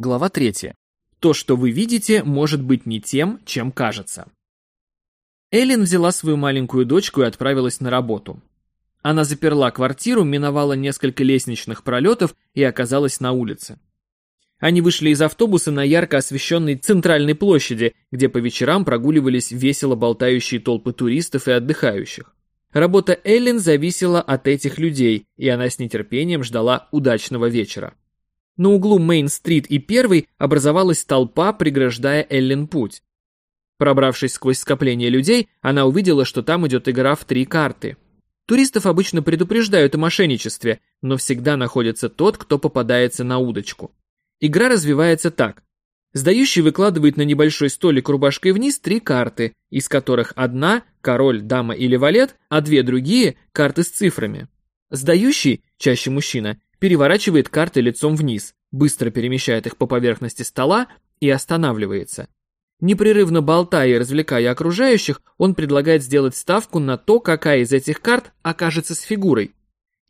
Глава 3. То, что вы видите, может быть не тем, чем кажется. Эллен взяла свою маленькую дочку и отправилась на работу. Она заперла квартиру, миновала несколько лестничных пролетов и оказалась на улице. Они вышли из автобуса на ярко освещенной центральной площади, где по вечерам прогуливались весело болтающие толпы туристов и отдыхающих. Работа Эллен зависела от этих людей, и она с нетерпением ждала удачного вечера. На углу Мейн-стрит и Первой образовалась толпа, преграждая Эллен путь. Пробравшись сквозь скопление людей, она увидела, что там идет игра в три карты. Туристов обычно предупреждают о мошенничестве, но всегда находится тот, кто попадается на удочку. Игра развивается так. Сдающий выкладывает на небольшой столик рубашкой вниз три карты, из которых одна – король, дама или валет, а две другие – карты с цифрами. Сдающий, чаще мужчина, переворачивает карты лицом вниз, быстро перемещает их по поверхности стола и останавливается. Непрерывно болтая и развлекая окружающих, он предлагает сделать ставку на то, какая из этих карт окажется с фигурой.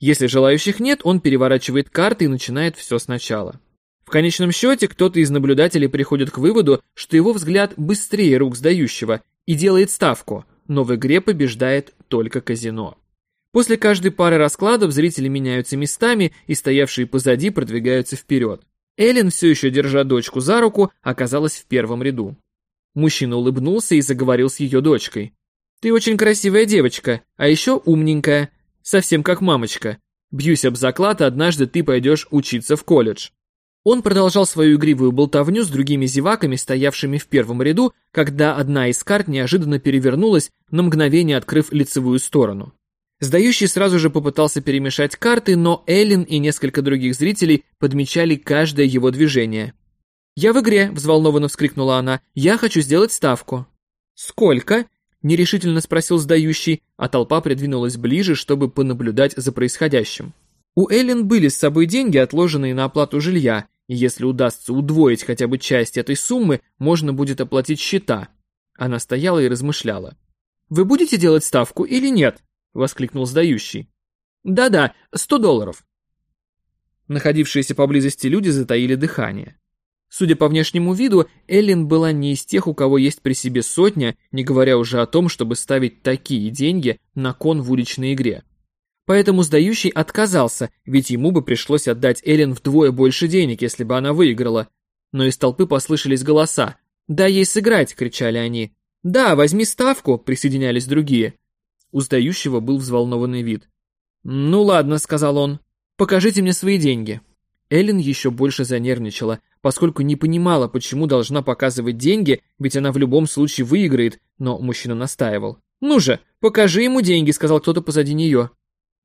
Если желающих нет, он переворачивает карты и начинает все сначала. В конечном счете, кто-то из наблюдателей приходит к выводу, что его взгляд быстрее рук сдающего и делает ставку, но в игре побеждает только казино. После каждой пары раскладов зрители меняются местами, и стоявшие позади продвигаются вперед. Эллен, все еще держа дочку за руку, оказалась в первом ряду. Мужчина улыбнулся и заговорил с ее дочкой. «Ты очень красивая девочка, а еще умненькая, совсем как мамочка. Бьюсь об заклад, однажды ты пойдешь учиться в колледж». Он продолжал свою игривую болтовню с другими зеваками, стоявшими в первом ряду, когда одна из карт неожиданно перевернулась, на мгновение открыв лицевую сторону. Сдающий сразу же попытался перемешать карты, но Эллен и несколько других зрителей подмечали каждое его движение. «Я в игре», — взволнованно вскрикнула она, — «я хочу сделать ставку». «Сколько?» — нерешительно спросил сдающий, а толпа придвинулась ближе, чтобы понаблюдать за происходящим. У Эллен были с собой деньги, отложенные на оплату жилья, и если удастся удвоить хотя бы часть этой суммы, можно будет оплатить счета. Она стояла и размышляла. «Вы будете делать ставку или нет?» — воскликнул сдающий. «Да-да, сто долларов». Находившиеся поблизости люди затаили дыхание. Судя по внешнему виду, Эллен была не из тех, у кого есть при себе сотня, не говоря уже о том, чтобы ставить такие деньги на кон в уличной игре. Поэтому сдающий отказался, ведь ему бы пришлось отдать Эллен вдвое больше денег, если бы она выиграла. Но из толпы послышались голоса. «Дай ей сыграть!» — кричали они. «Да, возьми ставку!» — присоединялись другие. У сдающего был взволнованный вид. «Ну ладно», — сказал он, — «покажите мне свои деньги». Эллен еще больше занервничала, поскольку не понимала, почему должна показывать деньги, ведь она в любом случае выиграет, но мужчина настаивал. «Ну же, покажи ему деньги», — сказал кто-то позади нее.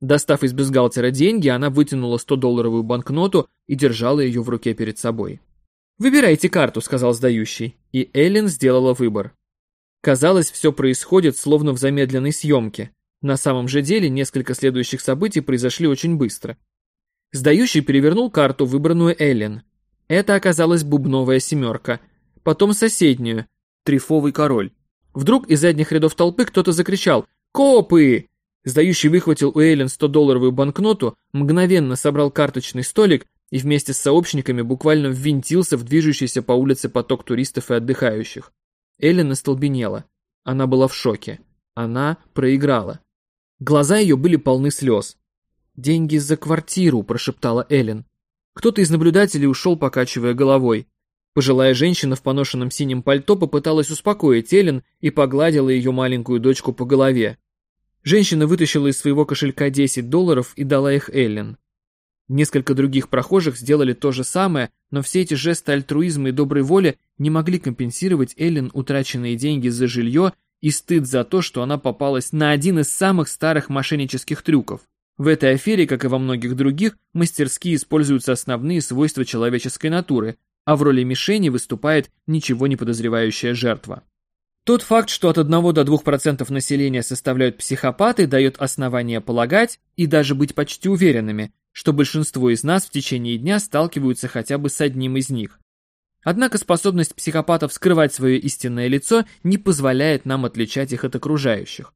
Достав из бюстгальтера деньги, она вытянула 100-долларовую банкноту и держала ее в руке перед собой. «Выбирайте карту», — сказал сдающий, и Эллен сделала выбор. Казалось, все происходит словно в замедленной съемке. На самом же деле несколько следующих событий произошли очень быстро. Сдающий перевернул карту, выбранную Эллен. Это оказалась бубновая семерка. Потом соседнюю, трифовый король. Вдруг из задних рядов толпы кто-то закричал «Копы!». Сдающий выхватил у Эллен 100-долларовую банкноту, мгновенно собрал карточный столик и вместе с сообщниками буквально ввинтился в движущийся по улице поток туристов и отдыхающих. Эллен остолбенела. Она была в шоке. Она проиграла. Глаза ее были полны слез. «Деньги за квартиру», – прошептала Эллен. Кто-то из наблюдателей ушел, покачивая головой. Пожилая женщина в поношенном синем пальто попыталась успокоить Эллен и погладила ее маленькую дочку по голове. Женщина вытащила из своего кошелька 10 долларов и дала их Эллен. Несколько других прохожих сделали то же самое, но все эти жесты альтруизма и доброй воли не могли компенсировать Эллен утраченные деньги за жилье и стыд за то, что она попалась на один из самых старых мошеннических трюков. В этой афере, как и во многих других, мастерски используются основные свойства человеческой натуры, а в роли мишени выступает ничего не подозревающая жертва. Тот факт, что от 1 до 2% населения составляют психопаты, дает основания полагать и даже быть почти уверенными, что большинство из нас в течение дня сталкиваются хотя бы с одним из них. Однако способность психопатов скрывать свое истинное лицо не позволяет нам отличать их от окружающих.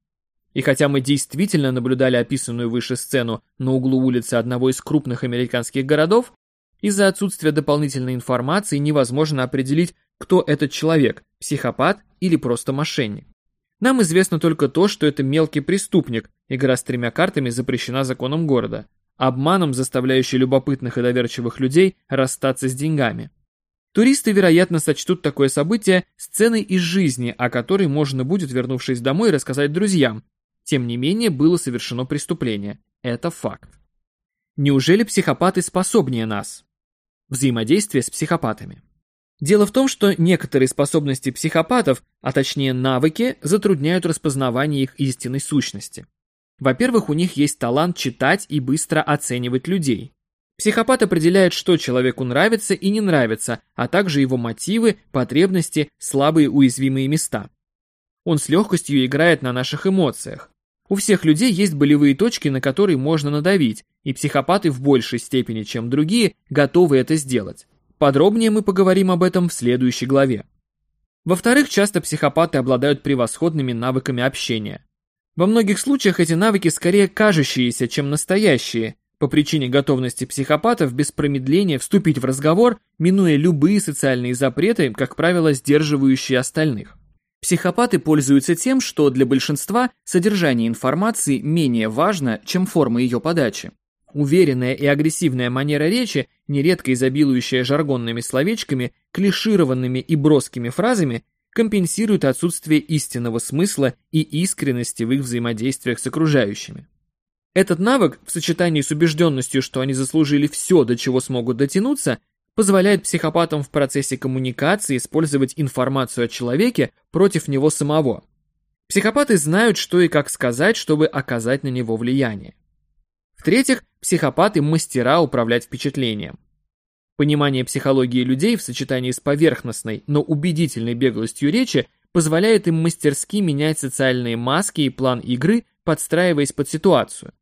И хотя мы действительно наблюдали описанную выше сцену на углу улицы одного из крупных американских городов, Из-за отсутствия дополнительной информации невозможно определить, кто этот человек, психопат или просто мошенник. Нам известно только то, что это мелкий преступник, игра с тремя картами запрещена законом города, обманом заставляющий любопытных и доверчивых людей расстаться с деньгами. Туристы, вероятно, сочтут такое событие сценой из жизни, о которой можно будет, вернувшись домой, рассказать друзьям. Тем не менее, было совершено преступление. Это факт. Неужели психопаты способнее нас? Взаимодействие с психопатами. Дело в том, что некоторые способности психопатов, а точнее навыки, затрудняют распознавание их истинной сущности. Во-первых, у них есть талант читать и быстро оценивать людей. Психопат определяет, что человеку нравится и не нравится, а также его мотивы, потребности, слабые уязвимые места. Он с легкостью играет на наших эмоциях. У всех людей есть болевые точки, на которые можно надавить, и психопаты в большей степени, чем другие, готовы это сделать. Подробнее мы поговорим об этом в следующей главе. Во-вторых, часто психопаты обладают превосходными навыками общения. Во многих случаях эти навыки скорее кажущиеся, чем настоящие, по причине готовности психопатов без промедления вступить в разговор, минуя любые социальные запреты, как правило, сдерживающие остальных. Психопаты пользуются тем, что для большинства содержание информации менее важно, чем форма ее подачи. Уверенная и агрессивная манера речи, нередко изобилующая жаргонными словечками, клишированными и броскими фразами, компенсирует отсутствие истинного смысла и искренности в их взаимодействиях с окружающими. Этот навык, в сочетании с убежденностью, что они заслужили все, до чего смогут дотянуться, позволяет психопатам в процессе коммуникации использовать информацию о человеке против него самого. Психопаты знают, что и как сказать, чтобы оказать на него влияние. В-третьих, психопаты – мастера управлять впечатлением. Понимание психологии людей в сочетании с поверхностной, но убедительной беглостью речи позволяет им мастерски менять социальные маски и план игры, подстраиваясь под ситуацию.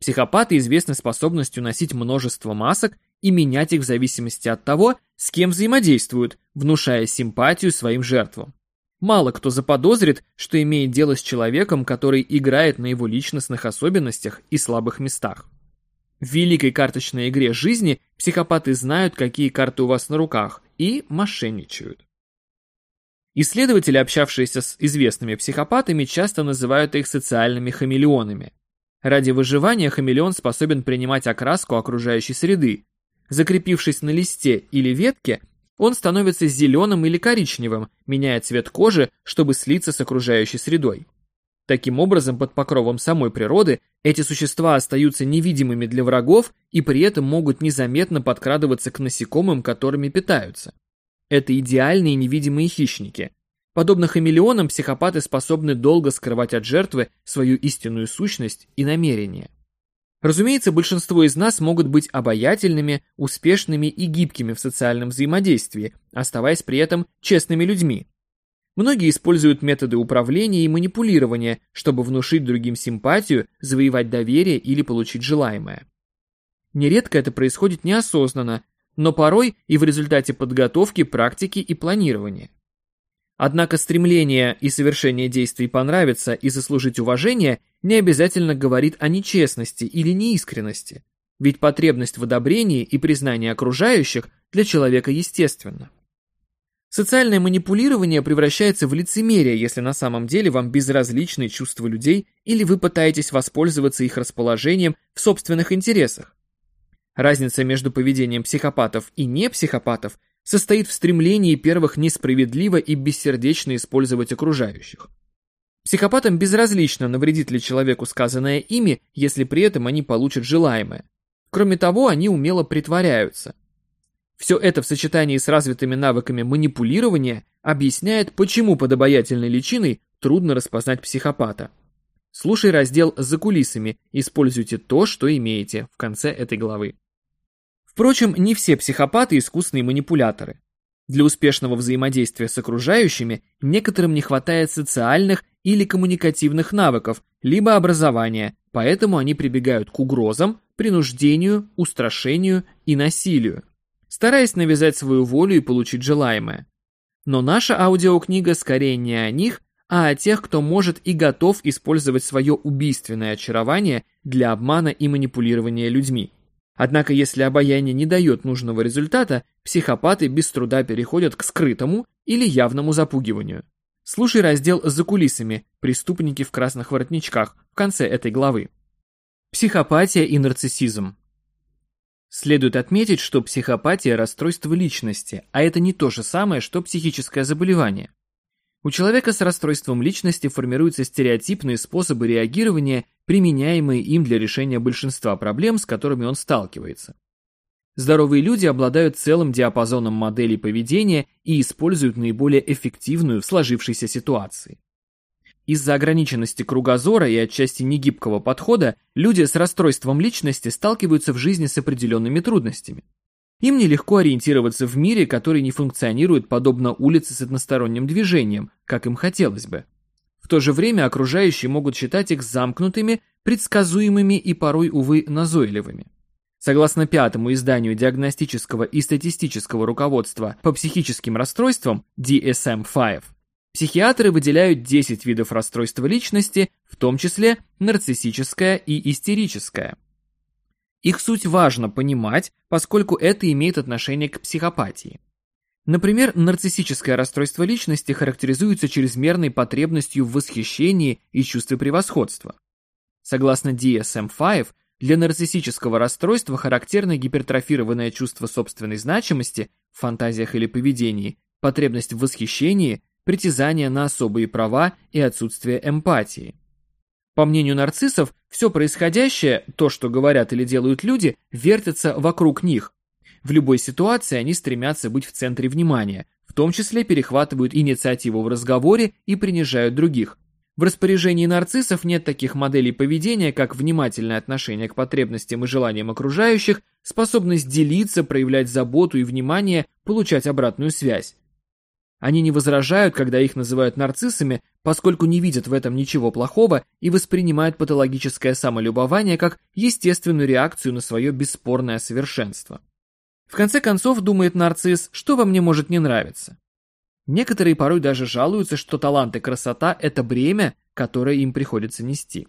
Психопаты известны способностью носить множество масок и менять их в зависимости от того, с кем взаимодействуют, внушая симпатию своим жертвам. Мало кто заподозрит, что имеет дело с человеком, который играет на его личностных особенностях и слабых местах. В великой карточной игре жизни психопаты знают, какие карты у вас на руках, и мошенничают. Исследователи, общавшиеся с известными психопатами, часто называют их социальными хамелеонами. Ради выживания хамелеон способен принимать окраску окружающей среды. Закрепившись на листе или ветке, он становится зеленым или коричневым, меняя цвет кожи, чтобы слиться с окружающей средой. Таким образом, под покровом самой природы эти существа остаются невидимыми для врагов и при этом могут незаметно подкрадываться к насекомым, которыми питаются. Это идеальные невидимые хищники. Подобно хамелеонам, психопаты способны долго скрывать от жертвы свою истинную сущность и намерения. Разумеется, большинство из нас могут быть обаятельными, успешными и гибкими в социальном взаимодействии, оставаясь при этом честными людьми. Многие используют методы управления и манипулирования, чтобы внушить другим симпатию, завоевать доверие или получить желаемое. Нередко это происходит неосознанно, но порой и в результате подготовки, практики и планирования. Однако стремление и совершение действий понравиться и заслужить уважение не обязательно говорит о нечестности или неискренности, ведь потребность в одобрении и признании окружающих для человека естественна. Социальное манипулирование превращается в лицемерие, если на самом деле вам безразличны чувства людей или вы пытаетесь воспользоваться их расположением в собственных интересах. Разница между поведением психопатов и непсихопатов состоит в стремлении первых несправедливо и бессердечно использовать окружающих. Психопатам безразлично, навредит ли человеку сказанное ими, если при этом они получат желаемое. Кроме того, они умело притворяются. Все это в сочетании с развитыми навыками манипулирования объясняет, почему под обаятельной личиной трудно распознать психопата. Слушай раздел «За кулисами», используйте то, что имеете в конце этой главы. Впрочем, не все психопаты искусные манипуляторы. Для успешного взаимодействия с окружающими некоторым не хватает социальных или коммуникативных навыков, либо образования, поэтому они прибегают к угрозам, принуждению, устрашению и насилию, стараясь навязать свою волю и получить желаемое. Но наша аудиокнига скорее не о них, а о тех, кто может и готов использовать свое убийственное очарование для обмана и манипулирования людьми. Однако если обаяние не дает нужного результата, психопаты без труда переходят к скрытому или явному запугиванию. Слушай раздел «За кулисами. Преступники в красных воротничках» в конце этой главы. Психопатия и нарциссизм. Следует отметить, что психопатия – расстройство личности, а это не то же самое, что психическое заболевание. У человека с расстройством личности формируются стереотипные способы реагирования, применяемые им для решения большинства проблем, с которыми он сталкивается. Здоровые люди обладают целым диапазоном моделей поведения и используют наиболее эффективную в сложившейся ситуации. Из-за ограниченности кругозора и отчасти негибкого подхода люди с расстройством личности сталкиваются в жизни с определенными трудностями. Им нелегко ориентироваться в мире, который не функционирует подобно улице с односторонним движением, как им хотелось бы. В то же время окружающие могут считать их замкнутыми, предсказуемыми и порой, увы, назойливыми. Согласно пятому изданию диагностического и статистического руководства по психическим расстройствам DSM-5, психиатры выделяют 10 видов расстройства личности, в том числе нарциссическое и истерическое. Их суть важно понимать, поскольку это имеет отношение к психопатии. Например, нарциссическое расстройство личности характеризуется чрезмерной потребностью в восхищении и чувстве превосходства. Согласно DSM-5, для нарциссического расстройства характерно гипертрофированное чувство собственной значимости в фантазиях или поведении, потребность в восхищении, притязание на особые права и отсутствие эмпатии. По мнению нарциссов, все происходящее, то, что говорят или делают люди, вертится вокруг них. В любой ситуации они стремятся быть в центре внимания, в том числе перехватывают инициативу в разговоре и принижают других, в распоряжении нарциссов нет таких моделей поведения, как внимательное отношение к потребностям и желаниям окружающих, способность делиться, проявлять заботу и внимание, получать обратную связь. Они не возражают, когда их называют нарциссами, поскольку не видят в этом ничего плохого и воспринимают патологическое самолюбование как естественную реакцию на свое бесспорное совершенство. В конце концов, думает нарцисс, что во мне может не нравиться. Некоторые порой даже жалуются, что талант и красота – это бремя, которое им приходится нести.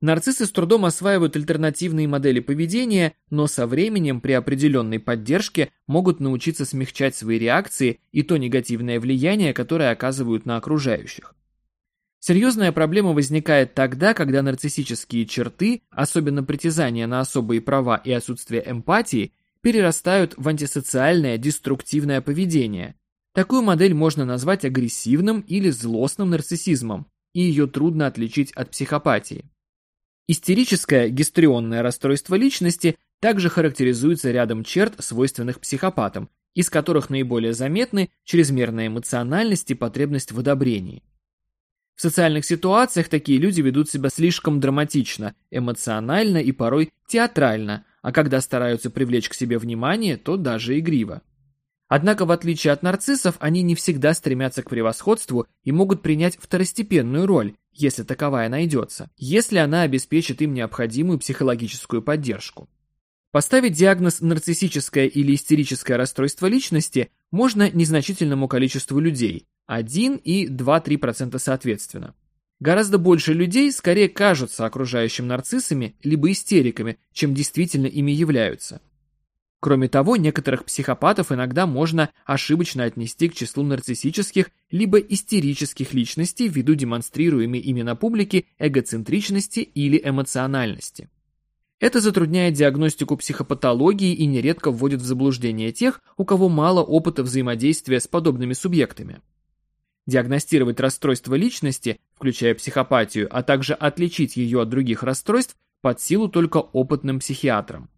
Нарциссы с трудом осваивают альтернативные модели поведения, но со временем при определенной поддержке могут научиться смягчать свои реакции и то негативное влияние, которое оказывают на окружающих. Серьезная проблема возникает тогда, когда нарциссические черты, особенно притязания на особые права и отсутствие эмпатии, перерастают в антисоциальное деструктивное поведение, Такую модель можно назвать агрессивным или злостным нарциссизмом, и ее трудно отличить от психопатии. Истерическое гистрионное расстройство личности также характеризуется рядом черт, свойственных психопатам, из которых наиболее заметны чрезмерная эмоциональность и потребность в одобрении. В социальных ситуациях такие люди ведут себя слишком драматично, эмоционально и порой театрально, а когда стараются привлечь к себе внимание, то даже игриво. Однако, в отличие от нарциссов, они не всегда стремятся к превосходству и могут принять второстепенную роль, если таковая найдется, если она обеспечит им необходимую психологическую поддержку. Поставить диагноз нарциссическое или истерическое расстройство личности можно незначительному количеству людей, 1 и 2-3% соответственно. Гораздо больше людей скорее кажутся окружающим нарциссами либо истериками, чем действительно ими являются. Кроме того, некоторых психопатов иногда можно ошибочно отнести к числу нарциссических либо истерических личностей ввиду демонстрируемой ими на публике эгоцентричности или эмоциональности. Это затрудняет диагностику психопатологии и нередко вводит в заблуждение тех, у кого мало опыта взаимодействия с подобными субъектами. Диагностировать расстройство личности, включая психопатию, а также отличить ее от других расстройств под силу только опытным психиатрам.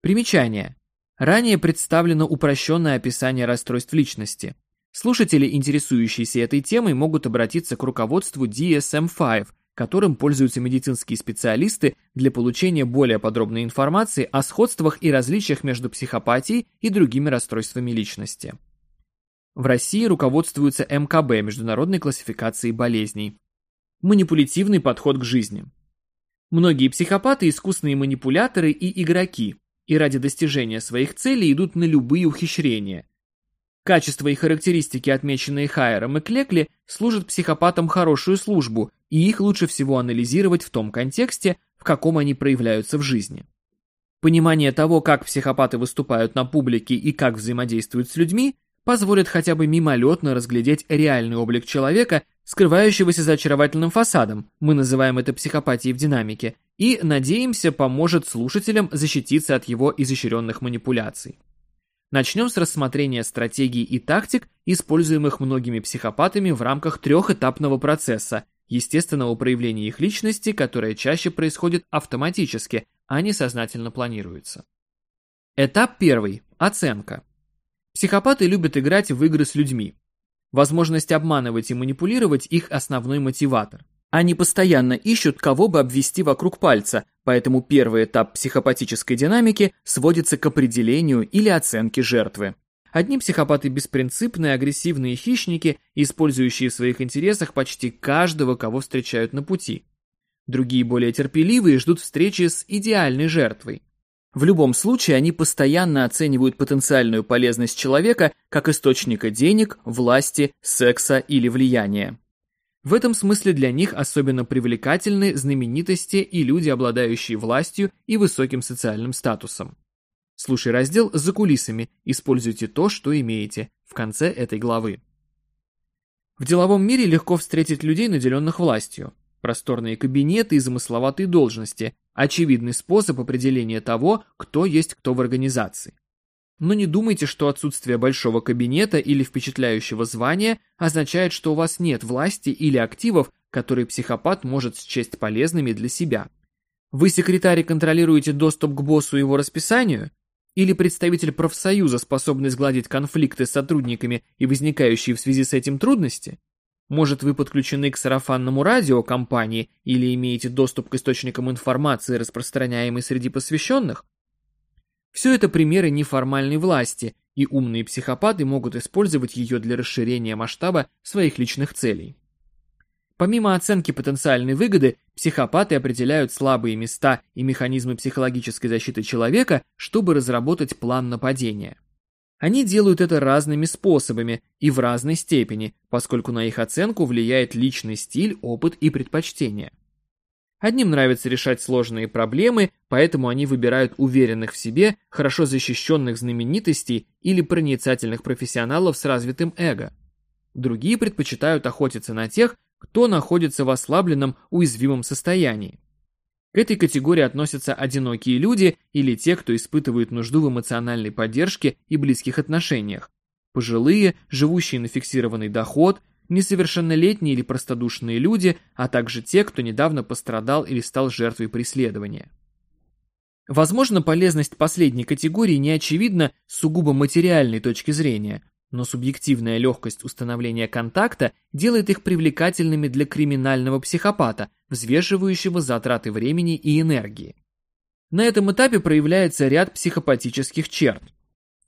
Примечание. Ранее представлено упрощенное описание расстройств личности. Слушатели, интересующиеся этой темой, могут обратиться к руководству DSM-5, которым пользуются медицинские специалисты для получения более подробной информации о сходствах и различиях между психопатией и другими расстройствами личности. В России руководствуются МКБ, Международной классификацией болезней. Манипулятивный подход к жизни. Многие психопаты – искусные манипуляторы и игроки, и ради достижения своих целей идут на любые ухищрения. Качества и характеристики, отмеченные Хайером и Клекли, служат психопатам хорошую службу, и их лучше всего анализировать в том контексте, в каком они проявляются в жизни. Понимание того, как психопаты выступают на публике и как взаимодействуют с людьми, позволит хотя бы мимолетно разглядеть реальный облик человека, скрывающегося за очаровательным фасадом, мы называем это психопатией в динамике, и, надеемся, поможет слушателям защититься от его изощренных манипуляций. Начнем с рассмотрения стратегий и тактик, используемых многими психопатами в рамках трехэтапного процесса, естественного проявления их личности, которое чаще происходит автоматически, а не сознательно планируется. Этап первый. Оценка. Психопаты любят играть в игры с людьми. Возможность обманывать и манипулировать – их основной мотиватор. Они постоянно ищут, кого бы обвести вокруг пальца, поэтому первый этап психопатической динамики сводится к определению или оценке жертвы. Одни психопаты беспринципные, агрессивные хищники, использующие в своих интересах почти каждого, кого встречают на пути. Другие более терпеливые ждут встречи с идеальной жертвой. В любом случае они постоянно оценивают потенциальную полезность человека как источника денег, власти, секса или влияния. В этом смысле для них особенно привлекательны знаменитости и люди, обладающие властью и высоким социальным статусом. Слушай раздел «За кулисами», используйте то, что имеете, в конце этой главы. В деловом мире легко встретить людей, наделенных властью. Просторные кабинеты и замысловатые должности – очевидный способ определения того, кто есть кто в организации. Но не думайте, что отсутствие большого кабинета или впечатляющего звания означает, что у вас нет власти или активов, которые психопат может счесть полезными для себя. Вы, секретарь, контролируете доступ к боссу и его расписанию? Или представитель профсоюза, способный сгладить конфликты с сотрудниками и возникающие в связи с этим трудности? Может, вы подключены к сарафанному радио компании или имеете доступ к источникам информации, распространяемой среди посвященных? Все это примеры неформальной власти, и умные психопаты могут использовать ее для расширения масштаба своих личных целей. Помимо оценки потенциальной выгоды, психопаты определяют слабые места и механизмы психологической защиты человека, чтобы разработать план нападения. Они делают это разными способами и в разной степени, поскольку на их оценку влияет личный стиль, опыт и предпочтения. Одним нравится решать сложные проблемы, поэтому они выбирают уверенных в себе, хорошо защищенных знаменитостей или проницательных профессионалов с развитым эго. Другие предпочитают охотиться на тех, кто находится в ослабленном, уязвимом состоянии. К этой категории относятся одинокие люди или те, кто испытывает нужду в эмоциональной поддержке и близких отношениях, пожилые, живущие на фиксированный доход, несовершеннолетние или простодушные люди, а также те, кто недавно пострадал или стал жертвой преследования. Возможно, полезность последней категории не очевидна с сугубо материальной точки зрения, но субъективная легкость установления контакта делает их привлекательными для криминального психопата, взвешивающего затраты времени и энергии. На этом этапе проявляется ряд психопатических черт.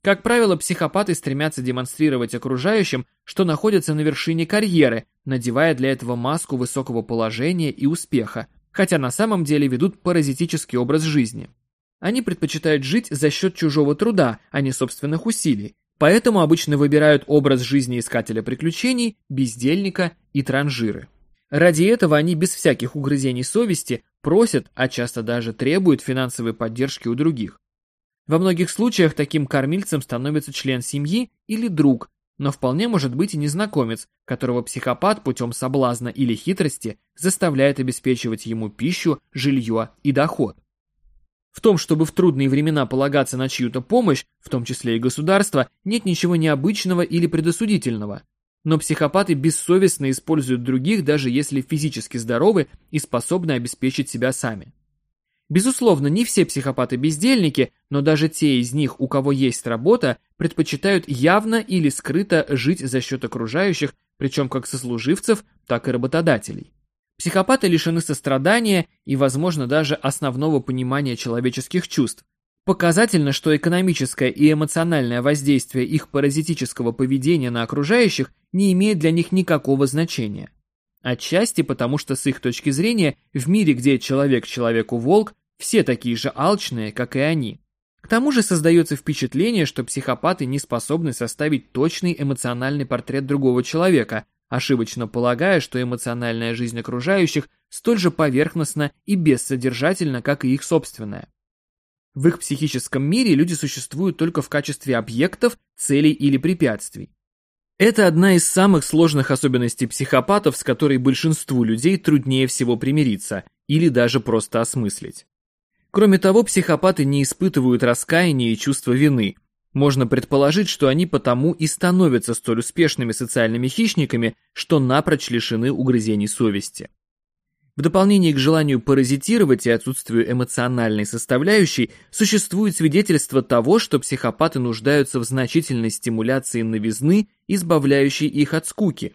Как правило, психопаты стремятся демонстрировать окружающим, что находятся на вершине карьеры, надевая для этого маску высокого положения и успеха, хотя на самом деле ведут паразитический образ жизни. Они предпочитают жить за счет чужого труда, а не собственных усилий, поэтому обычно выбирают образ жизни искателя приключений, бездельника и транжиры. Ради этого они без всяких угрызений совести просят, а часто даже требуют финансовой поддержки у других. Во многих случаях таким кормильцем становится член семьи или друг, но вполне может быть и незнакомец, которого психопат путем соблазна или хитрости заставляет обеспечивать ему пищу, жилье и доход. В том, чтобы в трудные времена полагаться на чью-то помощь, в том числе и государство, нет ничего необычного или предосудительного. Но психопаты бессовестно используют других, даже если физически здоровы и способны обеспечить себя сами. Безусловно, не все психопаты бездельники, но даже те из них, у кого есть работа, предпочитают явно или скрыто жить за счет окружающих, причем как сослуживцев, так и работодателей. Психопаты лишены сострадания и, возможно, даже основного понимания человеческих чувств. Показательно, что экономическое и эмоциональное воздействие их паразитического поведения на окружающих не имеет для них никакого значения. Отчасти потому, что с их точки зрения, в мире, где человек человеку волк, все такие же алчные, как и они. К тому же создается впечатление, что психопаты не способны составить точный эмоциональный портрет другого человека, ошибочно полагая, что эмоциональная жизнь окружающих столь же поверхностна и бессодержательна, как и их собственная. В их психическом мире люди существуют только в качестве объектов, целей или препятствий. Это одна из самых сложных особенностей психопатов, с которой большинству людей труднее всего примириться или даже просто осмыслить. Кроме того, психопаты не испытывают раскаяния и чувства вины. Можно предположить, что они потому и становятся столь успешными социальными хищниками, что напрочь лишены угрызений совести. В дополнение к желанию паразитировать и отсутствию эмоциональной составляющей, существует свидетельство того, что психопаты нуждаются в значительной стимуляции новизны, избавляющей их от скуки.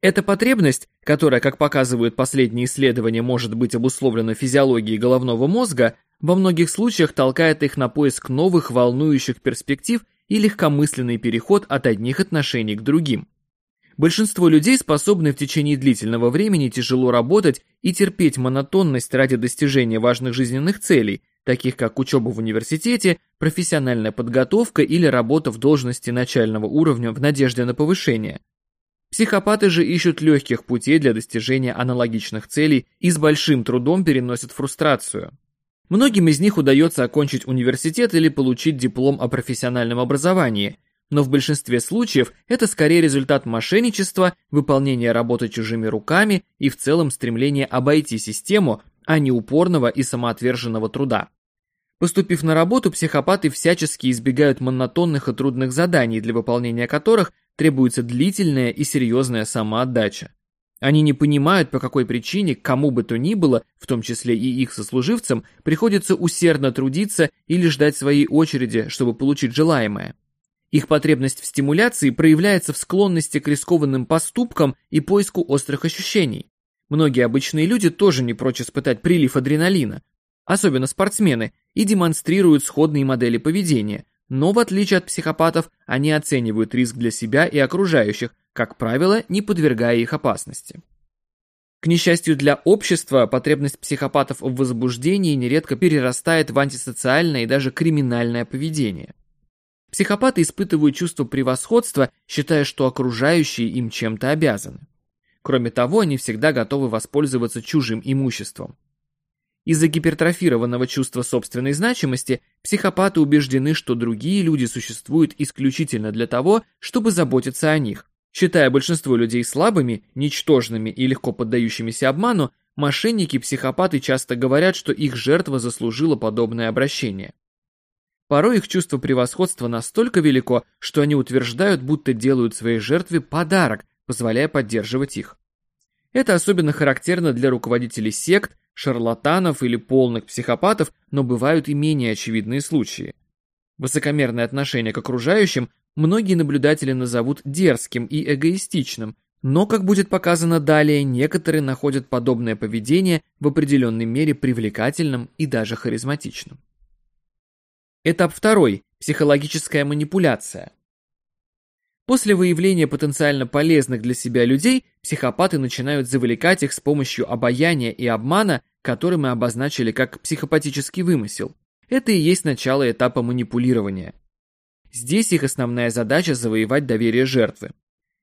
Эта потребность, которая, как показывают последние исследования, может быть обусловлена физиологией головного мозга, во многих случаях толкает их на поиск новых волнующих перспектив и легкомысленный переход от одних отношений к другим. Большинство людей способны в течение длительного времени тяжело работать и терпеть монотонность ради достижения важных жизненных целей, таких как учеба в университете, профессиональная подготовка или работа в должности начального уровня в надежде на повышение. Психопаты же ищут легких путей для достижения аналогичных целей и с большим трудом переносят фрустрацию. Многим из них удается окончить университет или получить диплом о профессиональном образовании – но в большинстве случаев это скорее результат мошенничества, выполнения работы чужими руками и в целом стремление обойти систему, а не упорного и самоотверженного труда. Поступив на работу, психопаты всячески избегают монотонных и трудных заданий, для выполнения которых требуется длительная и серьезная самоотдача. Они не понимают, по какой причине кому бы то ни было, в том числе и их сослуживцам, приходится усердно трудиться или ждать своей очереди, чтобы получить желаемое. Их потребность в стимуляции проявляется в склонности к рискованным поступкам и поиску острых ощущений. Многие обычные люди тоже не прочь испытать прилив адреналина, особенно спортсмены, и демонстрируют сходные модели поведения, но в отличие от психопатов, они оценивают риск для себя и окружающих, как правило, не подвергая их опасности. К несчастью для общества, потребность психопатов в возбуждении нередко перерастает в антисоциальное и даже криминальное поведение. Психопаты испытывают чувство превосходства, считая, что окружающие им чем-то обязаны. Кроме того, они всегда готовы воспользоваться чужим имуществом. Из-за гипертрофированного чувства собственной значимости психопаты убеждены, что другие люди существуют исключительно для того, чтобы заботиться о них. Считая большинство людей слабыми, ничтожными и легко поддающимися обману, мошенники-психопаты часто говорят, что их жертва заслужила подобное обращение. Порой их чувство превосходства настолько велико, что они утверждают, будто делают своей жертве подарок, позволяя поддерживать их. Это особенно характерно для руководителей сект, шарлатанов или полных психопатов, но бывают и менее очевидные случаи. Высокомерное отношение к окружающим многие наблюдатели назовут дерзким и эгоистичным, но, как будет показано далее, некоторые находят подобное поведение в определенной мере привлекательным и даже харизматичным. Этап второй – психологическая манипуляция. После выявления потенциально полезных для себя людей, психопаты начинают завлекать их с помощью обаяния и обмана, который мы обозначили как психопатический вымысел. Это и есть начало этапа манипулирования. Здесь их основная задача – завоевать доверие жертвы.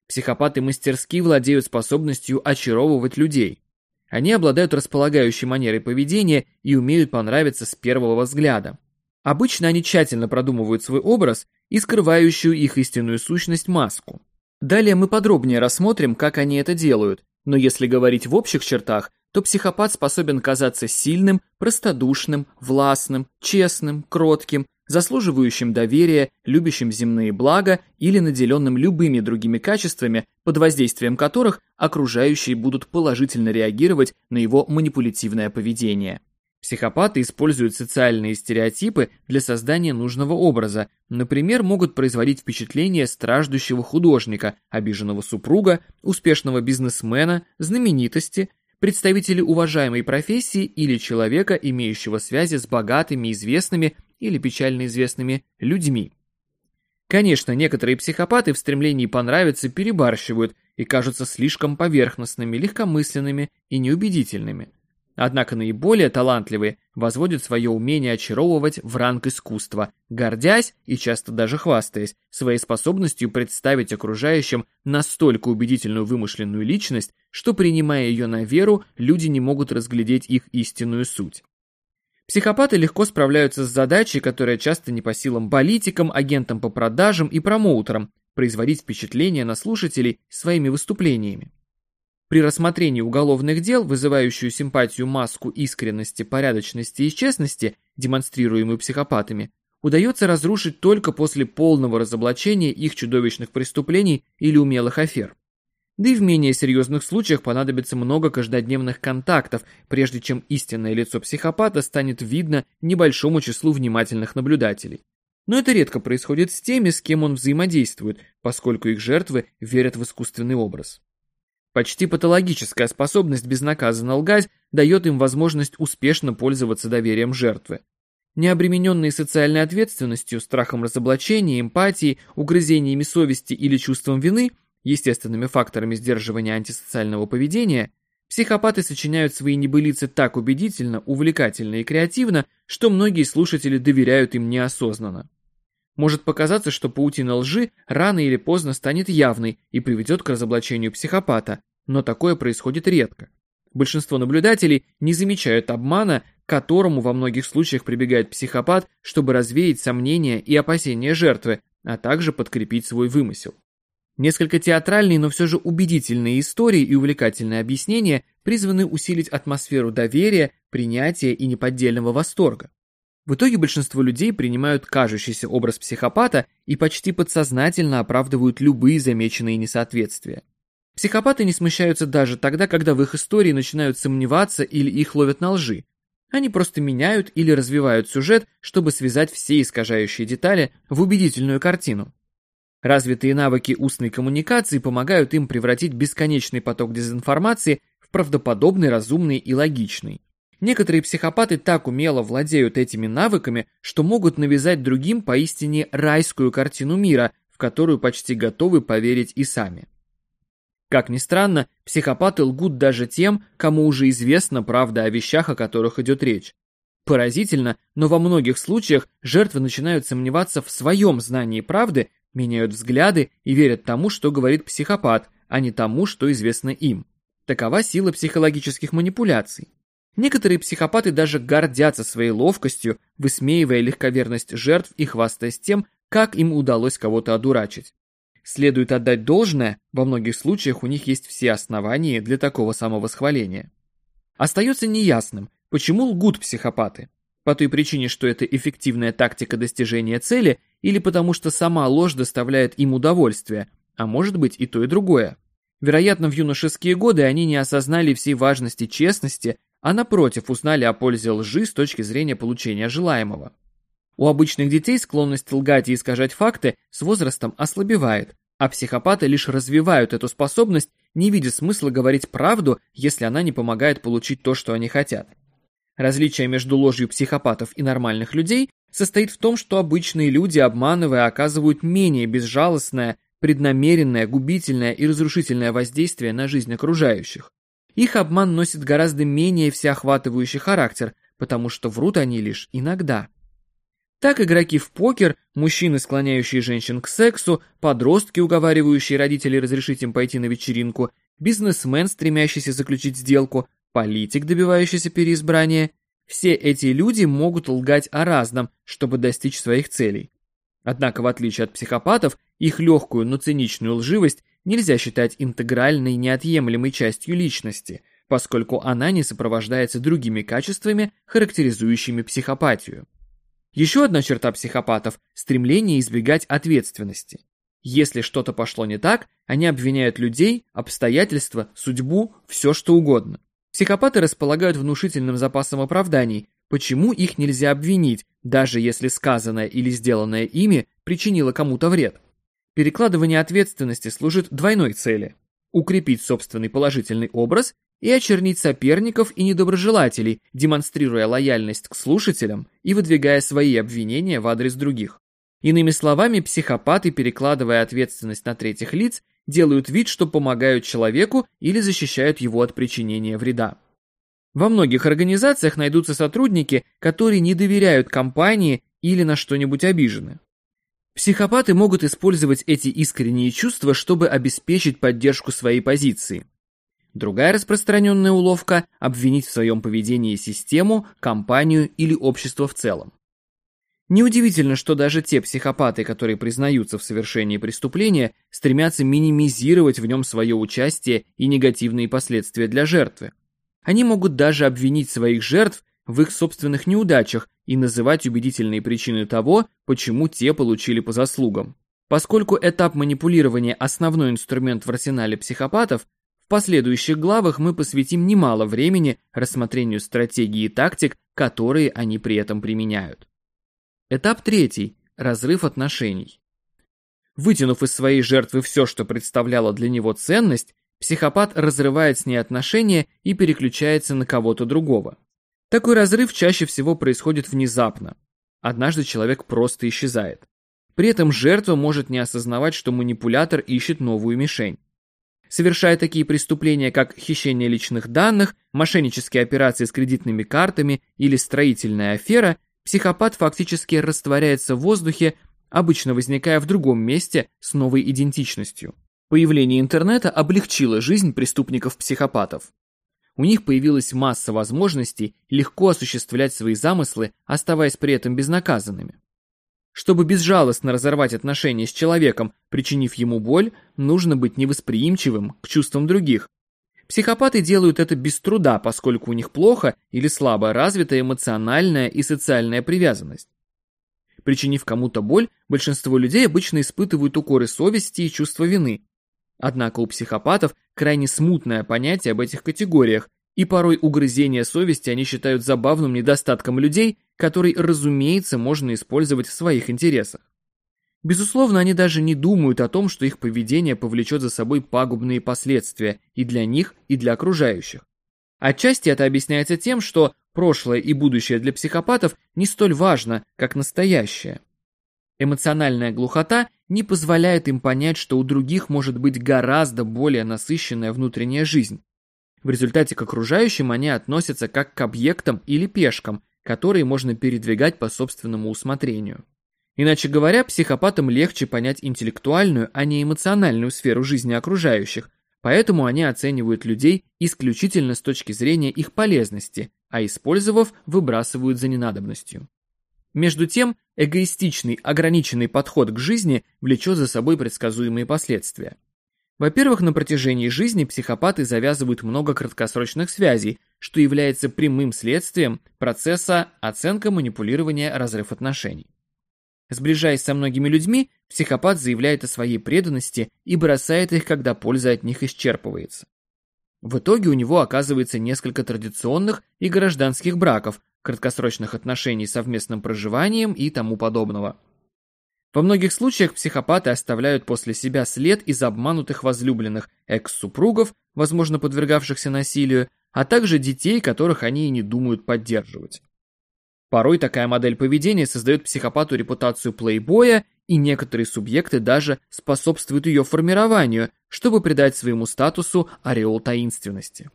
Психопаты мастерски владеют способностью очаровывать людей. Они обладают располагающей манерой поведения и умеют понравиться с первого взгляда. Обычно они тщательно продумывают свой образ и скрывающую их истинную сущность маску. Далее мы подробнее рассмотрим, как они это делают, но если говорить в общих чертах, то психопат способен казаться сильным, простодушным, властным, честным, кротким, заслуживающим доверия, любящим земные блага или наделенным любыми другими качествами, под воздействием которых окружающие будут положительно реагировать на его манипулятивное поведение. Психопаты используют социальные стереотипы для создания нужного образа, например, могут производить впечатление страждущего художника, обиженного супруга, успешного бизнесмена, знаменитости, представителя уважаемой профессии или человека, имеющего связи с богатыми, известными или печально известными людьми. Конечно, некоторые психопаты в стремлении понравиться перебарщивают и кажутся слишком поверхностными, легкомысленными и неубедительными. Однако наиболее талантливые возводят свое умение очаровывать в ранг искусства, гордясь и часто даже хвастаясь своей способностью представить окружающим настолько убедительную вымышленную личность, что, принимая ее на веру, люди не могут разглядеть их истинную суть. Психопаты легко справляются с задачей, которая часто не по силам политикам, агентам по продажам и промоутерам, производить впечатление на слушателей своими выступлениями. При рассмотрении уголовных дел, вызывающую симпатию маску искренности, порядочности и честности, демонстрируемую психопатами, удается разрушить только после полного разоблачения их чудовищных преступлений или умелых афер. Да и в менее серьезных случаях понадобится много каждодневных контактов, прежде чем истинное лицо психопата станет видно небольшому числу внимательных наблюдателей. Но это редко происходит с теми, с кем он взаимодействует, поскольку их жертвы верят в искусственный образ. Почти патологическая способность безнаказанно лгать дает им возможность успешно пользоваться доверием жертвы. Необремененные социальной ответственностью, страхом разоблачения, эмпатией, угрызениями совести или чувством вины – естественными факторами сдерживания антисоциального поведения, психопаты сочиняют свои небылицы так убедительно, увлекательно и креативно, что многие слушатели доверяют им неосознанно. Может показаться, что паутина лжи рано или поздно станет явной и приведет к разоблачению психопата, но такое происходит редко. Большинство наблюдателей не замечают обмана, к которому во многих случаях прибегает психопат, чтобы развеять сомнения и опасения жертвы, а также подкрепить свой вымысел. Несколько театральные, но все же убедительные истории и увлекательные объяснения призваны усилить атмосферу доверия, принятия и неподдельного восторга. В итоге большинство людей принимают кажущийся образ психопата и почти подсознательно оправдывают любые замеченные несоответствия. Психопаты не смущаются даже тогда, когда в их истории начинают сомневаться или их ловят на лжи. Они просто меняют или развивают сюжет, чтобы связать все искажающие детали в убедительную картину. Развитые навыки устной коммуникации помогают им превратить бесконечный поток дезинформации в правдоподобный, разумный и логичный. Некоторые психопаты так умело владеют этими навыками, что могут навязать другим поистине райскую картину мира, в которую почти готовы поверить и сами. Как ни странно, психопаты лгут даже тем, кому уже известна правда о вещах, о которых идет речь. Поразительно, но во многих случаях жертвы начинают сомневаться в своем знании правды меняют взгляды и верят тому, что говорит психопат, а не тому, что известно им. Такова сила психологических манипуляций. Некоторые психопаты даже гордятся своей ловкостью, высмеивая легковерность жертв и хвастаясь тем, как им удалось кого-то одурачить. Следует отдать должное, во многих случаях у них есть все основания для такого самовосхваления. Остается неясным, почему лгут психопаты. По той причине, что это эффективная тактика достижения цели или потому что сама ложь доставляет им удовольствие, а может быть и то и другое. Вероятно, в юношеские годы они не осознали всей важности честности, а напротив узнали о пользе лжи с точки зрения получения желаемого. У обычных детей склонность лгать и искажать факты с возрастом ослабевает, а психопаты лишь развивают эту способность, не видя смысла говорить правду, если она не помогает получить то, что они хотят. Различие между ложью психопатов и нормальных людей состоит в том, что обычные люди, обманывая, оказывают менее безжалостное, преднамеренное, губительное и разрушительное воздействие на жизнь окружающих. Их обман носит гораздо менее всеохватывающий характер, потому что врут они лишь иногда. Так игроки в покер, мужчины, склоняющие женщин к сексу, подростки, уговаривающие родителей разрешить им пойти на вечеринку, бизнесмен, стремящийся заключить сделку, политик, добивающийся переизбрания, все эти люди могут лгать о разном, чтобы достичь своих целей. Однако, в отличие от психопатов, их легкую, но циничную лживость нельзя считать интегральной, неотъемлемой частью личности, поскольку она не сопровождается другими качествами, характеризующими психопатию. Еще одна черта психопатов – стремление избегать ответственности. Если что-то пошло не так, они обвиняют людей, обстоятельства, судьбу, все что угодно. Психопаты располагают внушительным запасом оправданий, почему их нельзя обвинить, даже если сказанное или сделанное ими причинило кому-то вред. Перекладывание ответственности служит двойной цели – укрепить собственный положительный образ и очернить соперников и недоброжелателей, демонстрируя лояльность к слушателям и выдвигая свои обвинения в адрес других. Иными словами, психопаты, перекладывая ответственность на третьих лиц, делают вид, что помогают человеку или защищают его от причинения вреда. Во многих организациях найдутся сотрудники, которые не доверяют компании или на что-нибудь обижены. Психопаты могут использовать эти искренние чувства, чтобы обеспечить поддержку своей позиции. Другая распространенная уловка – обвинить в своем поведении систему, компанию или общество в целом. Неудивительно, что даже те психопаты, которые признаются в совершении преступления, стремятся минимизировать в нем свое участие и негативные последствия для жертвы. Они могут даже обвинить своих жертв в их собственных неудачах и называть убедительные причины того, почему те получили по заслугам. Поскольку этап манипулирования – основной инструмент в арсенале психопатов, в последующих главах мы посвятим немало времени рассмотрению стратегий и тактик, которые они при этом применяют. Этап третий – разрыв отношений. Вытянув из своей жертвы все, что представляло для него ценность, психопат разрывает с ней отношения и переключается на кого-то другого. Такой разрыв чаще всего происходит внезапно. Однажды человек просто исчезает. При этом жертва может не осознавать, что манипулятор ищет новую мишень. Совершая такие преступления, как хищение личных данных, мошеннические операции с кредитными картами или строительная афера, психопат фактически растворяется в воздухе, обычно возникая в другом месте с новой идентичностью. Появление интернета облегчило жизнь преступников-психопатов. У них появилась масса возможностей легко осуществлять свои замыслы, оставаясь при этом безнаказанными. Чтобы безжалостно разорвать отношения с человеком, причинив ему боль, нужно быть невосприимчивым к чувствам других, Психопаты делают это без труда, поскольку у них плохо или слабо развита эмоциональная и социальная привязанность. Причинив кому-то боль, большинство людей обычно испытывают укоры совести и чувство вины. Однако у психопатов крайне смутное понятие об этих категориях, и порой угрызение совести они считают забавным недостатком людей, который, разумеется, можно использовать в своих интересах. Безусловно, они даже не думают о том, что их поведение повлечет за собой пагубные последствия и для них, и для окружающих. Отчасти это объясняется тем, что прошлое и будущее для психопатов не столь важно, как настоящее. Эмоциональная глухота не позволяет им понять, что у других может быть гораздо более насыщенная внутренняя жизнь. В результате к окружающим они относятся как к объектам или пешкам, которые можно передвигать по собственному усмотрению. Иначе говоря, психопатам легче понять интеллектуальную, а не эмоциональную сферу жизни окружающих, поэтому они оценивают людей исключительно с точки зрения их полезности, а использовав, выбрасывают за ненадобностью. Между тем, эгоистичный, ограниченный подход к жизни влечет за собой предсказуемые последствия. Во-первых, на протяжении жизни психопаты завязывают много краткосрочных связей, что является прямым следствием процесса оценка, манипулирования, разрыв отношений. Сближаясь со многими людьми, психопат заявляет о своей преданности и бросает их, когда польза от них исчерпывается. В итоге у него оказывается несколько традиционных и гражданских браков, краткосрочных отношений совместным проживанием и тому подобного. Во многих случаях психопаты оставляют после себя след из обманутых возлюбленных, экс-супругов, возможно подвергавшихся насилию, а также детей, которых они и не думают поддерживать. Порой такая модель поведения создает психопату репутацию плейбоя, и некоторые субъекты даже способствуют ее формированию, чтобы придать своему статусу ореол таинственности.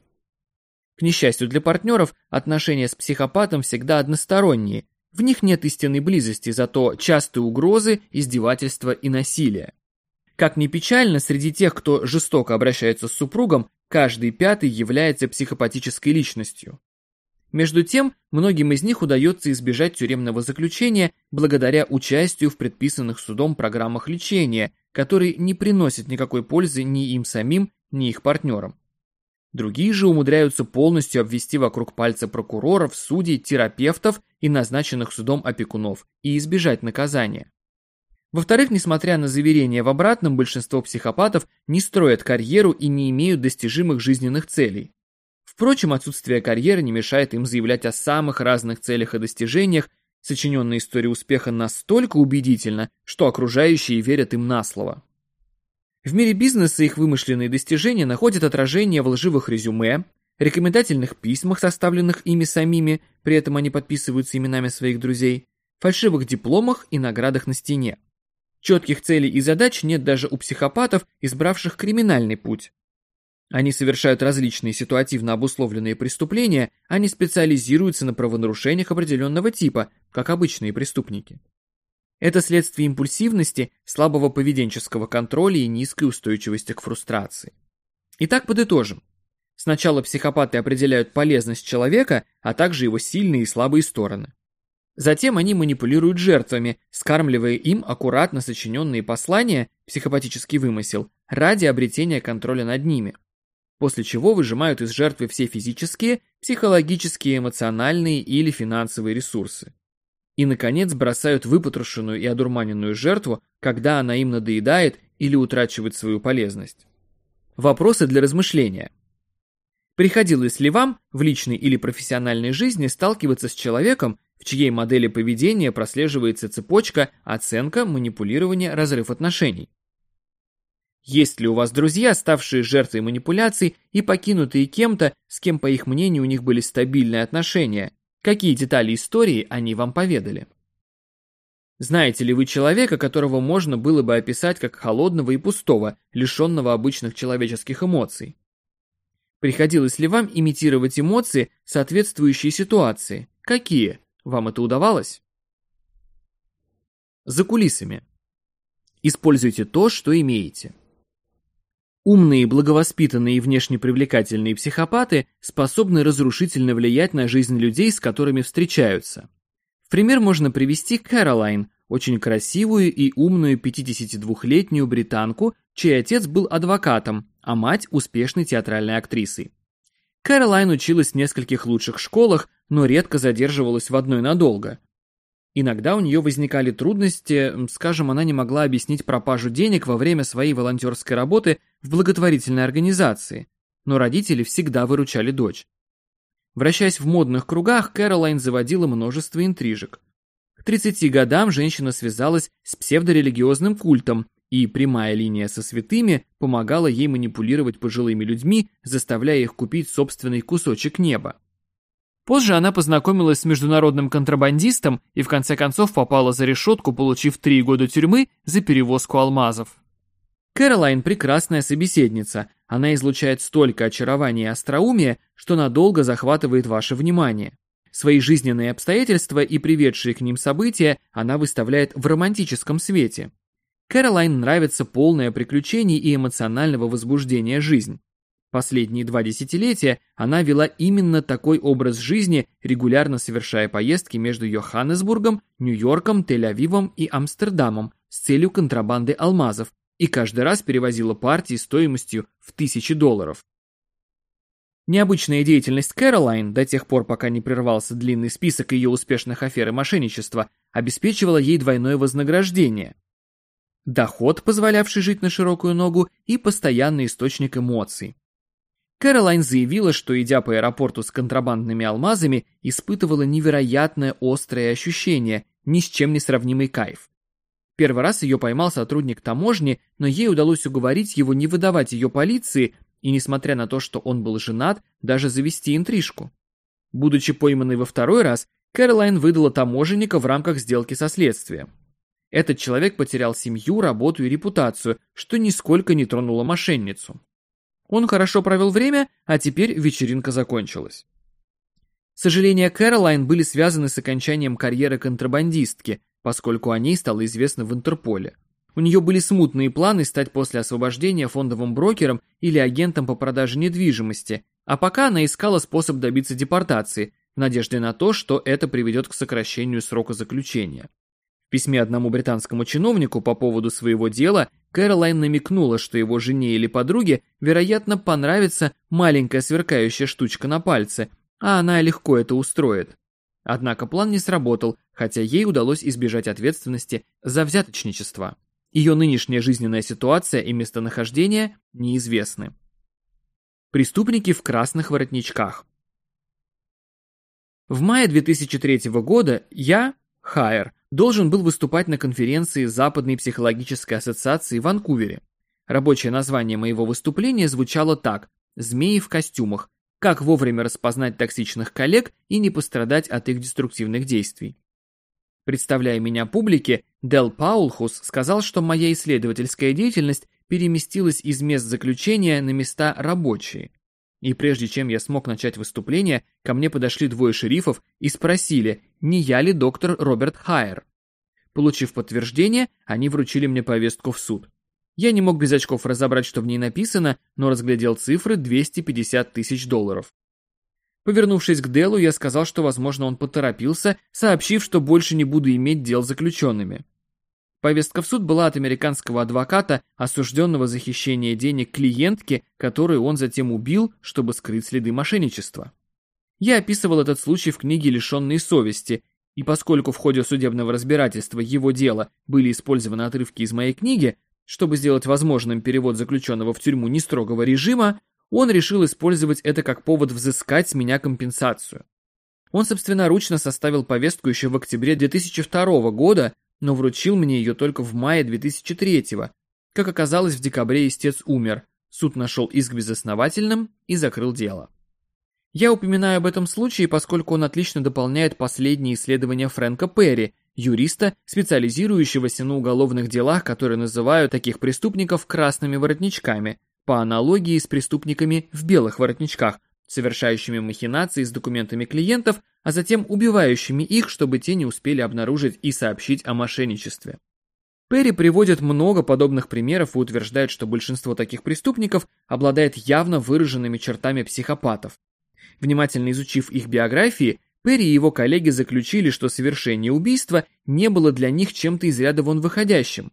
К несчастью для партнеров, отношения с психопатом всегда односторонние, в них нет истинной близости, зато частые угрозы, издевательства и насилие. Как ни печально, среди тех, кто жестоко обращается с супругом, каждый пятый является психопатической личностью. Между тем, многим из них удается избежать тюремного заключения благодаря участию в предписанных судом программах лечения, которые не приносят никакой пользы ни им самим, ни их партнерам. Другие же умудряются полностью обвести вокруг пальца прокуроров, судей, терапевтов и назначенных судом опекунов и избежать наказания. Во-вторых, несмотря на заверения в обратном, большинство психопатов не строят карьеру и не имеют достижимых жизненных целей. Впрочем, отсутствие карьеры не мешает им заявлять о самых разных целях и достижениях, сочиненная история успеха настолько убедительна, что окружающие верят им на слово. В мире бизнеса их вымышленные достижения находят отражение в лживых резюме, рекомендательных письмах, составленных ими самими, при этом они подписываются именами своих друзей, фальшивых дипломах и наградах на стене. Четких целей и задач нет даже у психопатов, избравших криминальный путь. Они совершают различные ситуативно обусловленные преступления, они специализируются на правонарушениях определенного типа, как обычные преступники. Это следствие импульсивности, слабого поведенческого контроля и низкой устойчивости к фрустрации. Итак, подытожим. Сначала психопаты определяют полезность человека, а также его сильные и слабые стороны. Затем они манипулируют жертвами, скармливая им аккуратно сочиненные послания, психопатический вымысел, ради обретения контроля над ними. После чего выжимают из жертвы все физические, психологические, эмоциональные или финансовые ресурсы. И, наконец, бросают выпотрошенную и одурманенную жертву, когда она им надоедает или утрачивает свою полезность. Вопросы для размышления. Приходилось ли вам в личной или профессиональной жизни сталкиваться с человеком, в чьей модели поведения прослеживается цепочка оценка, манипулирование, разрыв отношений? Есть ли у вас друзья, ставшие жертвой манипуляций и покинутые кем-то, с кем, по их мнению, у них были стабильные отношения? Какие детали истории они вам поведали? Знаете ли вы человека, которого можно было бы описать как холодного и пустого, лишенного обычных человеческих эмоций? Приходилось ли вам имитировать эмоции, соответствующие ситуации? Какие? Вам это удавалось? За кулисами. Используйте то, что имеете. Умные, благовоспитанные и внешне привлекательные психопаты способны разрушительно влиять на жизнь людей, с которыми встречаются. В пример можно привести Кэролайн, очень красивую и умную 52-летнюю британку, чей отец был адвокатом, а мать – успешной театральной актрисой. Кэролайн училась в нескольких лучших школах, но редко задерживалась в одной надолго. Иногда у нее возникали трудности, скажем, она не могла объяснить пропажу денег во время своей волонтерской работы в благотворительной организации, но родители всегда выручали дочь. Вращаясь в модных кругах, Кэролайн заводила множество интрижек. К 30 годам женщина связалась с псевдорелигиозным культом, и прямая линия со святыми помогала ей манипулировать пожилыми людьми, заставляя их купить собственный кусочек неба. Позже она познакомилась с международным контрабандистом и в конце концов попала за решетку, получив три года тюрьмы за перевозку алмазов. Кэролайн прекрасная собеседница, она излучает столько очарования и остроумия, что надолго захватывает ваше внимание. Свои жизненные обстоятельства и приведшие к ним события она выставляет в романтическом свете. Кэролайн нравится полное приключений и эмоционального возбуждения жизнь. Последние два десятилетия она вела именно такой образ жизни, регулярно совершая поездки между Йоханнесбургом, Нью-Йорком, Тель-Авивом и Амстердамом с целью контрабанды алмазов и каждый раз перевозила партии стоимостью в тысячи долларов. Необычная деятельность Кэролайн, до тех пор, пока не прервался длинный список ее успешных афер и мошенничества, обеспечивала ей двойное вознаграждение – доход, позволявший жить на широкую ногу, и постоянный источник эмоций. Кэролайн заявила, что, идя по аэропорту с контрабандными алмазами, испытывала невероятное острое ощущение, ни с чем не сравнимый кайф. Первый раз ее поймал сотрудник таможни, но ей удалось уговорить его не выдавать ее полиции и, несмотря на то, что он был женат, даже завести интрижку. Будучи пойманной во второй раз, Кэролайн выдала таможенника в рамках сделки со следствием. Этот человек потерял семью, работу и репутацию, что нисколько не тронуло мошенницу. Он хорошо провел время, а теперь вечеринка закончилась. Сожаления Кэролайн были связаны с окончанием карьеры контрабандистки, поскольку о ней стало известно в Интерполе. У нее были смутные планы стать после освобождения фондовым брокером или агентом по продаже недвижимости, а пока она искала способ добиться депортации, в надежде на то, что это приведет к сокращению срока заключения. В письме одному британскому чиновнику по поводу своего дела Кэролайн намекнула, что его жене или подруге, вероятно, понравится маленькая сверкающая штучка на пальце, а она легко это устроит. Однако план не сработал, хотя ей удалось избежать ответственности за взяточничество. Ее нынешняя жизненная ситуация и местонахождение неизвестны. Преступники в красных воротничках. В мае 2003 года я, Хайер, должен был выступать на конференции Западной психологической ассоциации в Ванкувере. Рабочее название моего выступления звучало так «Змеи в костюмах. Как вовремя распознать токсичных коллег и не пострадать от их деструктивных действий». Представляя меня публике, Дел Паулхус сказал, что моя исследовательская деятельность переместилась из мест заключения на места рабочие. И прежде чем я смог начать выступление, ко мне подошли двое шерифов и спросили, не я ли доктор Роберт Хайер. Получив подтверждение, они вручили мне повестку в суд. Я не мог без очков разобрать, что в ней написано, но разглядел цифры 250 тысяч долларов. Повернувшись к Делу, я сказал, что, возможно, он поторопился, сообщив, что больше не буду иметь дел с заключенными. Повестка в суд была от американского адвоката, осужденного за хищение денег клиентки, которую он затем убил, чтобы скрыть следы мошенничества. Я описывал этот случай в книге «Лишенные совести», и поскольку в ходе судебного разбирательства его дела были использованы отрывки из моей книги, чтобы сделать возможным перевод заключенного в тюрьму нестрогого режима, он решил использовать это как повод взыскать с меня компенсацию. Он собственноручно составил повестку еще в октябре 2002 года, но вручил мне ее только в мае 2003 -го. Как оказалось, в декабре истец умер, суд нашел иск безосновательным и закрыл дело. Я упоминаю об этом случае, поскольку он отлично дополняет последние исследования Фрэнка Перри, юриста, специализирующегося на уголовных делах, которые называют таких преступников красными воротничками, по аналогии с преступниками в белых воротничках, совершающими махинации с документами клиентов, а затем убивающими их, чтобы те не успели обнаружить и сообщить о мошенничестве. Перри приводит много подобных примеров и утверждает, что большинство таких преступников обладает явно выраженными чертами психопатов. Внимательно изучив их биографии, Перри и его коллеги заключили, что совершение убийства не было для них чем-то из ряда вон выходящим.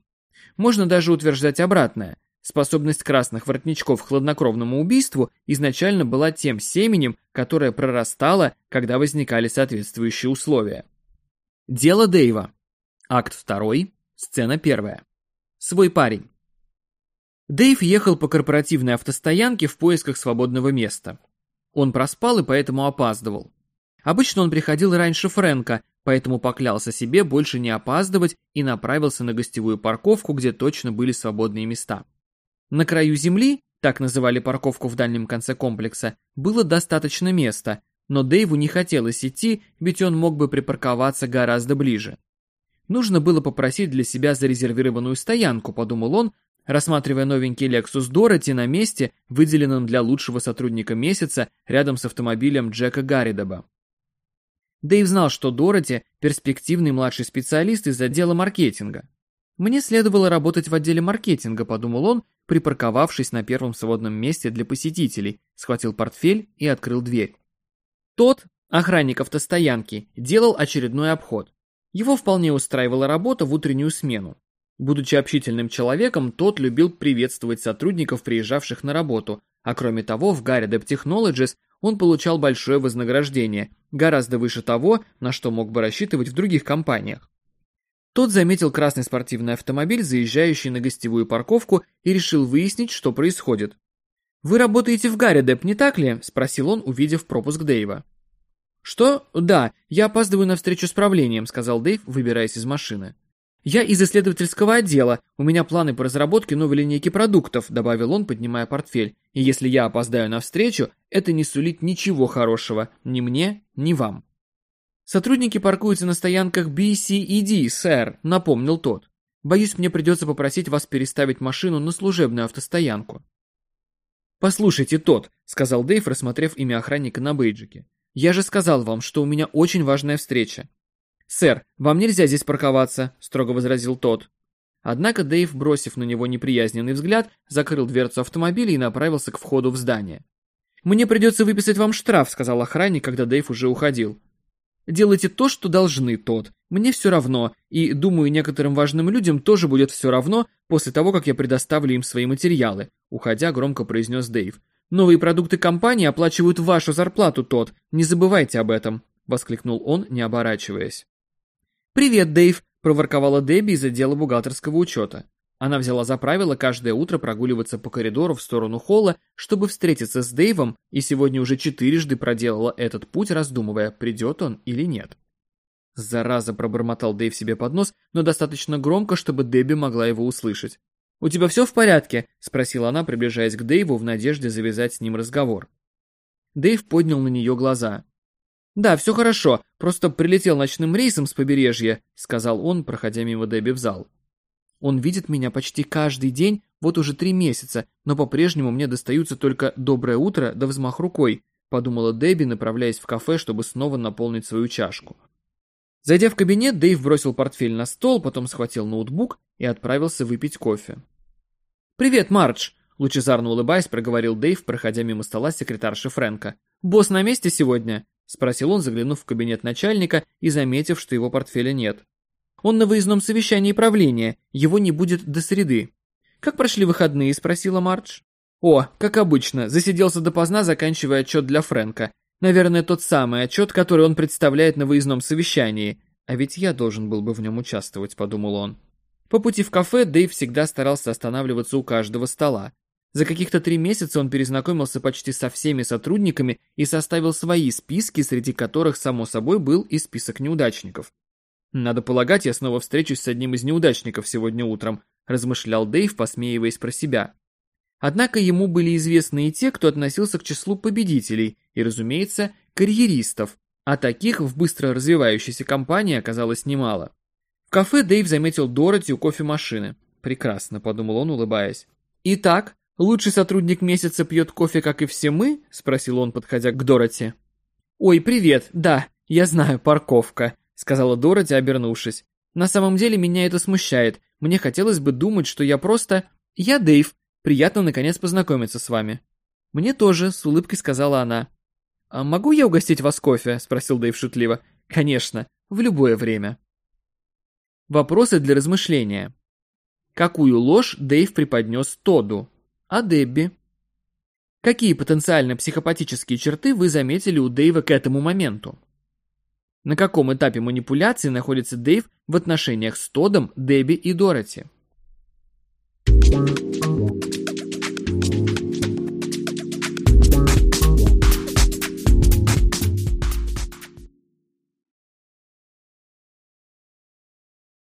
Можно даже утверждать обратное. Способность красных воротничков к хладнокровному убийству изначально была тем семенем, которое прорастало, когда возникали соответствующие условия. Дело Дэйва. Акт 2, сцена 1. Свой парень. Дэйв ехал по корпоративной автостоянке в поисках свободного места. Он проспал и поэтому опаздывал. Обычно он приходил раньше Фрэнка, поэтому поклялся себе больше не опаздывать и направился на гостевую парковку, где точно были свободные места. На краю земли, так называли парковку в дальнем конце комплекса, было достаточно места, но Дэйву не хотелось идти, ведь он мог бы припарковаться гораздо ближе. Нужно было попросить для себя зарезервированную стоянку, подумал он, рассматривая новенький Lexus Dorothy на месте, выделенном для лучшего сотрудника месяца рядом с автомобилем Джека Гарридоба. Дэйв знал, что Дороти – перспективный младший специалист из отдела маркетинга. «Мне следовало работать в отделе маркетинга», – подумал он, припарковавшись на первом свободном месте для посетителей, схватил портфель и открыл дверь. Тот, охранник автостоянки, делал очередной обход. Его вполне устраивала работа в утреннюю смену. Будучи общительным человеком, тот любил приветствовать сотрудников, приезжавших на работу, а кроме того, в Gary Depp Technologies он получал большое вознаграждение, гораздо выше того, на что мог бы рассчитывать в других компаниях. Тот заметил красный спортивный автомобиль, заезжающий на гостевую парковку, и решил выяснить, что происходит. «Вы работаете в Гарри, не так ли?» – спросил он, увидев пропуск Дэйва. «Что? Да, я опаздываю на встречу с правлением», – сказал Дэйв, выбираясь из машины. «Я из исследовательского отдела, у меня планы по разработке новой линейки продуктов», – добавил он, поднимая портфель. «И если я опоздаю на встречу, это не сулит ничего хорошего, ни мне, ни вам». «Сотрудники паркуются на стоянках BC и D, сэр», — напомнил тот. «Боюсь, мне придется попросить вас переставить машину на служебную автостоянку». «Послушайте, тот», — сказал Дэйв, рассмотрев имя охранника на бейджике. «Я же сказал вам, что у меня очень важная встреча». «Сэр, вам нельзя здесь парковаться», — строго возразил тот. Однако Дэйв, бросив на него неприязненный взгляд, закрыл дверцу автомобиля и направился к входу в здание. «Мне придется выписать вам штраф», — сказал охранник, когда Дэйв уже уходил. Делайте то, что должны, тот. Мне все равно, и, думаю, некоторым важным людям тоже будет все равно после того, как я предоставлю им свои материалы», уходя, громко произнес Дэйв. «Новые продукты компании оплачивают вашу зарплату, тот. Не забывайте об этом», воскликнул он, не оборачиваясь. «Привет, Дэйв», проворковала Дебби из отдела бухгалтерского учета. Она взяла за правило каждое утро прогуливаться по коридору в сторону холла, чтобы встретиться с Дэйвом, и сегодня уже четырежды проделала этот путь, раздумывая, придет он или нет. Зараза, пробормотал Дэйв себе под нос, но достаточно громко, чтобы Дебби могла его услышать. «У тебя все в порядке?» – спросила она, приближаясь к Дэйву в надежде завязать с ним разговор. Дэйв поднял на нее глаза. «Да, все хорошо, просто прилетел ночным рейсом с побережья», – сказал он, проходя мимо Дебби в зал. Он видит меня почти каждый день, вот уже три месяца, но по-прежнему мне достаются только «доброе утро» да взмах рукой, подумала Дебби, направляясь в кафе, чтобы снова наполнить свою чашку. Зайдя в кабинет, Дэйв бросил портфель на стол, потом схватил ноутбук и отправился выпить кофе. «Привет, Мардж!» — лучезарно улыбаясь, проговорил Дэйв, проходя мимо стола секретарши Фрэнка. «Босс на месте сегодня?» — спросил он, заглянув в кабинет начальника и заметив, что его портфеля нет. «Он на выездном совещании правления, его не будет до среды». «Как прошли выходные?» — спросила Мардж. «О, как обычно, засиделся допоздна, заканчивая отчет для Фрэнка. Наверное, тот самый отчет, который он представляет на выездном совещании. А ведь я должен был бы в нем участвовать», — подумал он. По пути в кафе Дэйв всегда старался останавливаться у каждого стола. За каких-то три месяца он перезнакомился почти со всеми сотрудниками и составил свои списки, среди которых, само собой, был и список неудачников. «Надо полагать, я снова встречусь с одним из неудачников сегодня утром», размышлял Дэйв, посмеиваясь про себя. Однако ему были известны и те, кто относился к числу победителей, и, разумеется, карьеристов, а таких в быстро развивающейся компании оказалось немало. В кафе Дэйв заметил Дороти у кофемашины. «Прекрасно», — подумал он, улыбаясь. «Итак, лучший сотрудник месяца пьет кофе, как и все мы?» — спросил он, подходя к Дороти. «Ой, привет, да, я знаю, парковка», — сказала Дороти, обернувшись. «На самом деле меня это смущает. Мне хотелось бы думать, что я просто... Я Дэйв. Приятно, наконец, познакомиться с вами». «Мне тоже», — с улыбкой сказала она. «А могу я угостить вас кофе?» — спросил Дэйв шутливо. «Конечно, в любое время». Вопросы для размышления. Какую ложь Дэйв преподнес Тоду? А Дебби? Какие потенциально психопатические черты вы заметили у Дэйва к этому моменту? На каком этапе манипуляции находится Дэйв в отношениях с Тодом, Дебби и Дороти? Thank you.